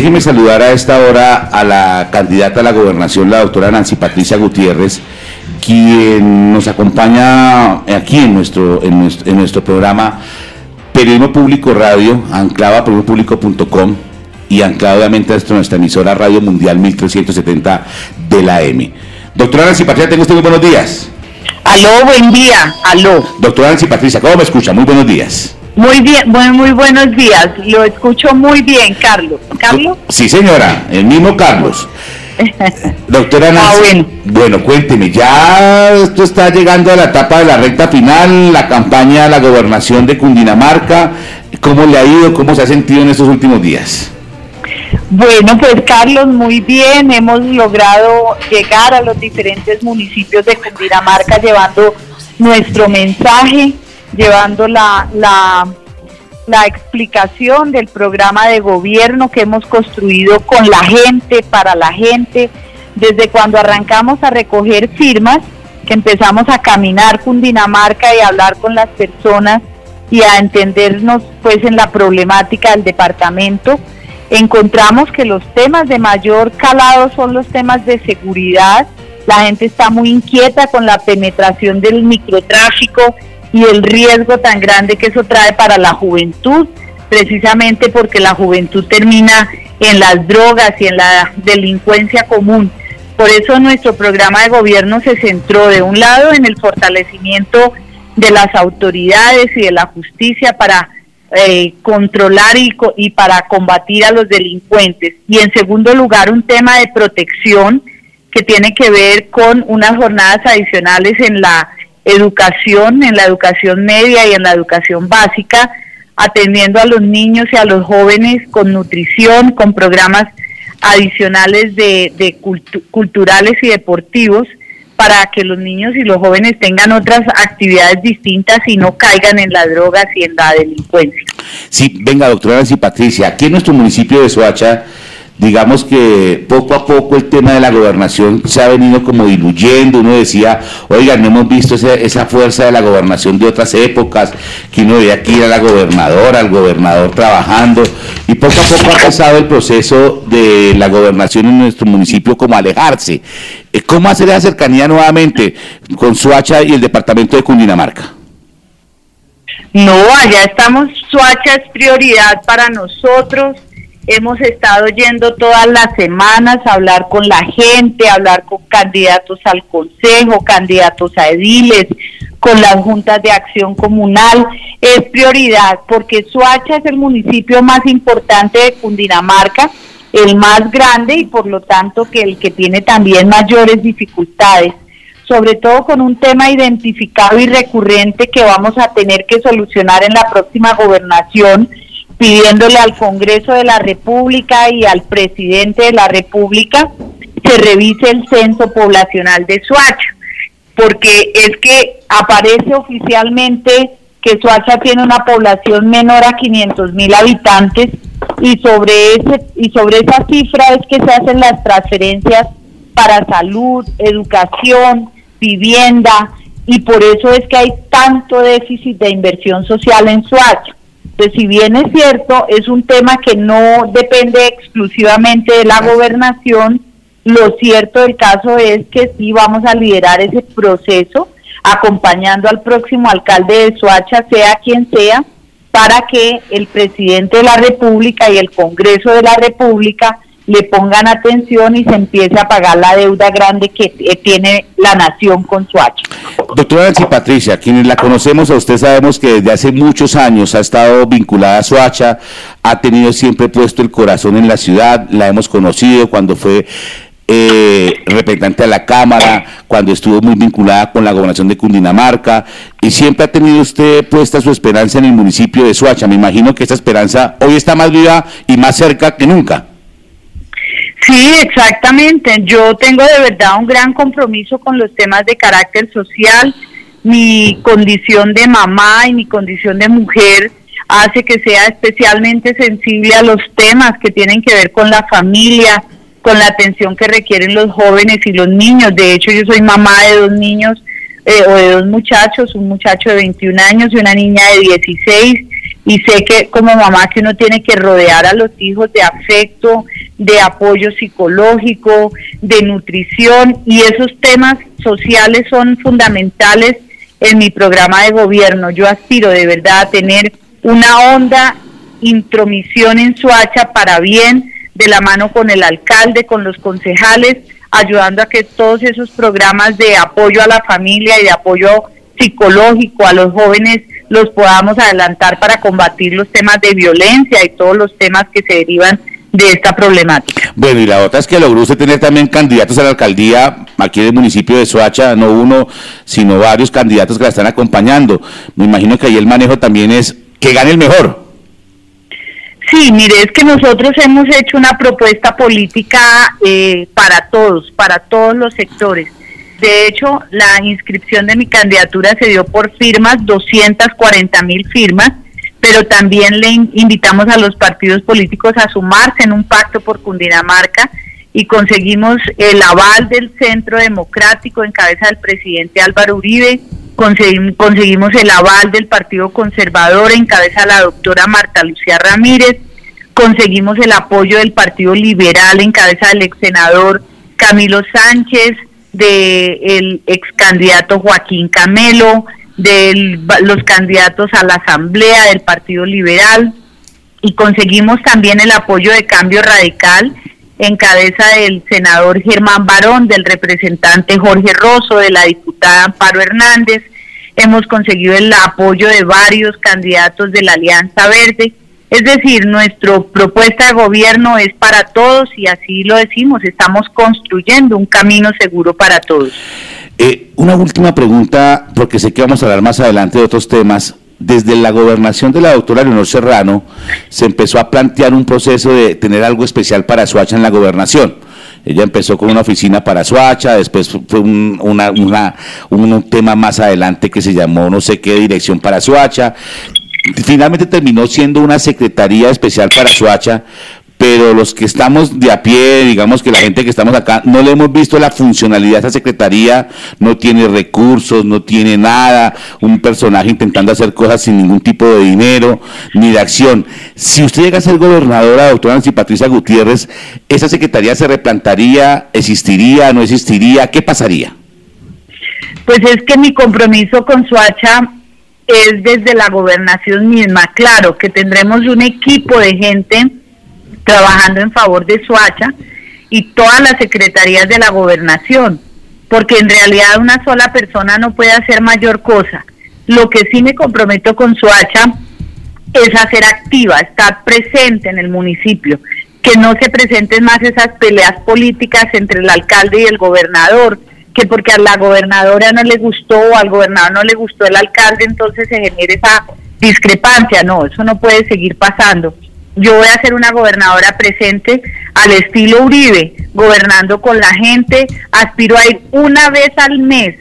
déjeme saludar a esta hora a la candidata a la gobernación, la doctora Nancy Patricia Gutiérrez, quien nos acompaña aquí en nuestro, en nuestro, en nuestro programa Periodismo Público Radio, anclado a periodismopublico.com y anclado obviamente a nuestra emisora Radio Mundial 1370 de la M. Doctora Nancy Patricia, tengo usted muy buenos días. Aló, buen día. Aló. Doctora Nancy Patricia, ¿cómo me escucha? Muy buenos días. Muy bien, muy, muy buenos días. Lo escucho muy bien, Carlos. ¿Carlos? Sí, señora, el mismo Carlos. Doctora Nancy, Ah, bueno. bueno, cuénteme, ya esto está llegando a la etapa de la recta final, la campaña de la gobernación de Cundinamarca, ¿cómo le ha ido, cómo se ha sentido en estos últimos días? Bueno, pues Carlos, muy bien. Hemos logrado llegar a los diferentes municipios de Cundinamarca llevando nuestro mensaje, llevando la, la, explicación del programa de gobierno que hemos construido con la gente, para la gente, desde cuando arrancamos a recoger firmas, que empezamos a caminar Cundinamarca y a hablar con las personas y a entendernos pues en la problemática del departamento encontramos que los temas de mayor calado son los temas de seguridad. La gente está muy inquieta con la penetración del microtráfico y el riesgo tan grande que eso trae para la juventud, precisamente porque la juventud termina en las drogas y en la delincuencia común. Por eso nuestro programa de gobierno se centró de un lado en el fortalecimiento de las autoridades y de la justicia para eh, controlar y, y para combatir a los delincuentes. Y en segundo lugar, un tema de protección que tiene que ver con unas jornadas adicionales en la educación, en la educación media y en la educación básica, atendiendo a los niños y a los jóvenes con nutrición, con programas adicionales de, de cultu- culturales y deportivos para que los niños y los jóvenes tengan otras actividades distintas y no caigan en las drogas y en la delincuencia. Sí, venga, doctora Nancy Patricia, aquí en nuestro municipio de Soacha, digamos que poco a poco el tema de la gobernación se ha venido como diluyendo. Uno decía, oigan, no hemos visto esa, esa fuerza de la gobernación de otras épocas, que uno veía aquí a la gobernadora, al gobernador trabajando, y poco a poco ha empezado el proceso de la gobernación en nuestro municipio como alejarse. Eh, ¿Cómo hacer esa cercanía nuevamente con Soacha y el departamento de Cundinamarca? No, allá estamos, Suacha es prioridad para nosotros. Hemos estado yendo todas las semanas a hablar con la gente, a hablar con candidatos al consejo, candidatos a ediles, con las juntas de acción comunal. Es prioridad porque Suacha es el municipio más importante de Cundinamarca, el más grande y por lo tanto que el que tiene también mayores dificultades sobre todo con un tema identificado y recurrente que vamos a tener que solucionar en la próxima gobernación, pidiéndole al Congreso de la República y al presidente de la República que revise el censo poblacional de Soacha, porque es que aparece oficialmente que Soacha tiene una población menor a 500 mil habitantes y sobre ese y sobre esa cifra es que se hacen las transferencias para salud, educación, vivienda y por eso es que hay tanto déficit de inversión social en Soacha. Entonces, si bien es cierto, es un tema que no depende exclusivamente de la gobernación, lo cierto del caso es que sí vamos a liderar ese proceso acompañando al próximo alcalde de Soacha, sea quien sea, para que el presidente de la República y el Congreso de la República le pongan atención y se empiece a pagar la deuda grande que eh, tiene la nación con Soacha. Doctora Nancy Patricia, quienes la conocemos a usted sabemos que desde hace muchos años ha estado vinculada a Soacha, ha tenido siempre puesto el corazón en la ciudad, la hemos conocido cuando fue eh, representante a la Cámara, cuando estuvo muy vinculada con la gobernación de Cundinamarca, y siempre ha tenido usted puesta su esperanza en el municipio de Soacha. Me imagino que esa esperanza hoy está más viva y más cerca que nunca. Sí, exactamente. Yo tengo de verdad un gran compromiso con los temas de carácter social. Mi condición de mamá y mi condición de mujer hace que sea especialmente sensible a los temas que tienen que ver con la familia, con la atención que requieren los jóvenes y los niños. De hecho, yo soy mamá de dos niños eh, o de dos muchachos, un muchacho de 21 años y una niña de 16, y sé que como mamá que uno tiene que rodear a los hijos de afecto, de apoyo psicológico, de nutrición y esos temas sociales son fundamentales en mi programa de gobierno. Yo aspiro de verdad a tener una honda intromisión en Suacha para bien, de la mano con el alcalde, con los concejales, ayudando a que todos esos programas de apoyo a la familia y de apoyo psicológico a los jóvenes los podamos adelantar para combatir los temas de violencia y todos los temas que se derivan de esta problemática. Bueno, y la otra es que logró usted tener también candidatos a la alcaldía aquí en el municipio de Soacha, no uno, sino varios candidatos que la están acompañando. Me imagino que ahí el manejo también es que gane el mejor. Sí, mire, es que nosotros hemos hecho una propuesta política eh, para todos, para todos los sectores. De hecho, la inscripción de mi candidatura se dio por firmas, 240 mil firmas, pero también le invitamos a los partidos políticos a sumarse en un pacto por Cundinamarca y conseguimos el aval del Centro Democrático en cabeza del presidente Álvaro Uribe, conseguimos, el aval del Partido Conservador en cabeza de la doctora Marta Lucía Ramírez, conseguimos el apoyo del Partido Liberal en cabeza del ex senador Camilo Sánchez, del ex candidato Joaquín Camelo, de los candidatos a la Asamblea del Partido Liberal y conseguimos también el apoyo de Cambio Radical en cabeza del senador Germán Barón, del representante Jorge Rosso, de la diputada Amparo Hernández. Hemos conseguido el apoyo de varios candidatos de la Alianza Verde. Es decir, nuestra propuesta de gobierno es para todos y así lo decimos, estamos construyendo un camino seguro para todos. Eh, una última pregunta, porque sé que vamos a hablar más adelante de otros temas. Desde la gobernación de la doctora Leonor Serrano se empezó a plantear un proceso de tener algo especial para Suacha en la gobernación. Ella empezó con una oficina para Suacha, después fue un, una, un tema más adelante que se llamó no sé qué dirección para Suacha. Finalmente terminó siendo una secretaría especial para Suacha, pero los que estamos de a pie, digamos que la gente que estamos acá, no le hemos visto la funcionalidad de esa secretaría, no tiene recursos, no tiene nada, un personaje intentando hacer cosas sin ningún tipo de dinero ni de acción. Si usted llega a ser gobernadora, doctora Nancy Patricia Gutiérrez, ¿esa secretaría se replantaría, existiría, no existiría? ¿Qué pasaría? Pues es que mi compromiso con Suacha es desde la gobernación misma. Claro que tendremos un equipo de gente trabajando en favor de Suacha y todas las secretarías de la gobernación, porque en realidad una sola persona no puede hacer mayor cosa. Lo que sí me comprometo con Suacha es hacer activa, estar presente en el municipio, que no se presenten más esas peleas políticas entre el alcalde y el gobernador, que porque a la gobernadora no le gustó o al gobernador no le gustó el alcalde, entonces se genere esa discrepancia. No, eso no puede seguir pasando yo voy a ser una gobernadora presente al estilo Uribe, gobernando con la gente, aspiro a ir una vez al mes,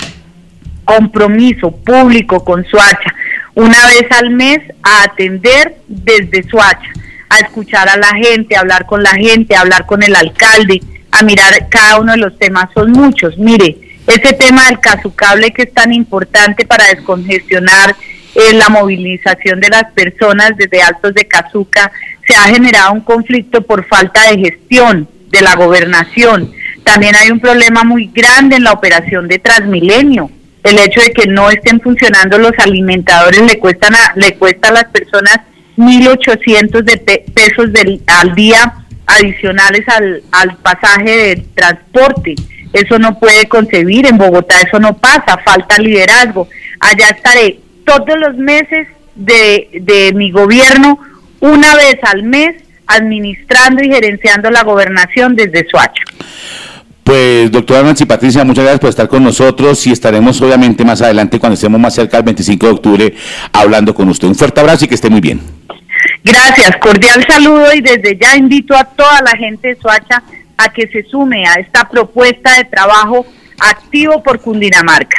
compromiso público con Suacha, una vez al mes a atender desde Suacha, a escuchar a la gente, a hablar con la gente, a hablar con el alcalde, a mirar cada uno de los temas, son muchos. Mire, ese tema del casucable que es tan importante para descongestionar eh, la movilización de las personas desde Altos de Cazuca, se ha generado un conflicto por falta de gestión de la gobernación. También hay un problema muy grande en la operación de Transmilenio. El hecho de que no estén funcionando los alimentadores le cuestan a, le cuesta a las personas 1.800 de pesos del, al día adicionales al, al pasaje de transporte. Eso no puede concebir, en Bogotá eso no pasa, falta liderazgo. Allá estaré todos los meses de, de mi gobierno una vez al mes administrando y gerenciando la gobernación desde Suacha. Pues doctora Nancy Patricia, muchas gracias por estar con nosotros y estaremos obviamente más adelante cuando estemos más cerca del 25 de octubre hablando con usted. Un fuerte abrazo y que esté muy bien. Gracias, cordial saludo y desde ya invito a toda la gente de Suacha a que se sume a esta propuesta de trabajo activo por Cundinamarca.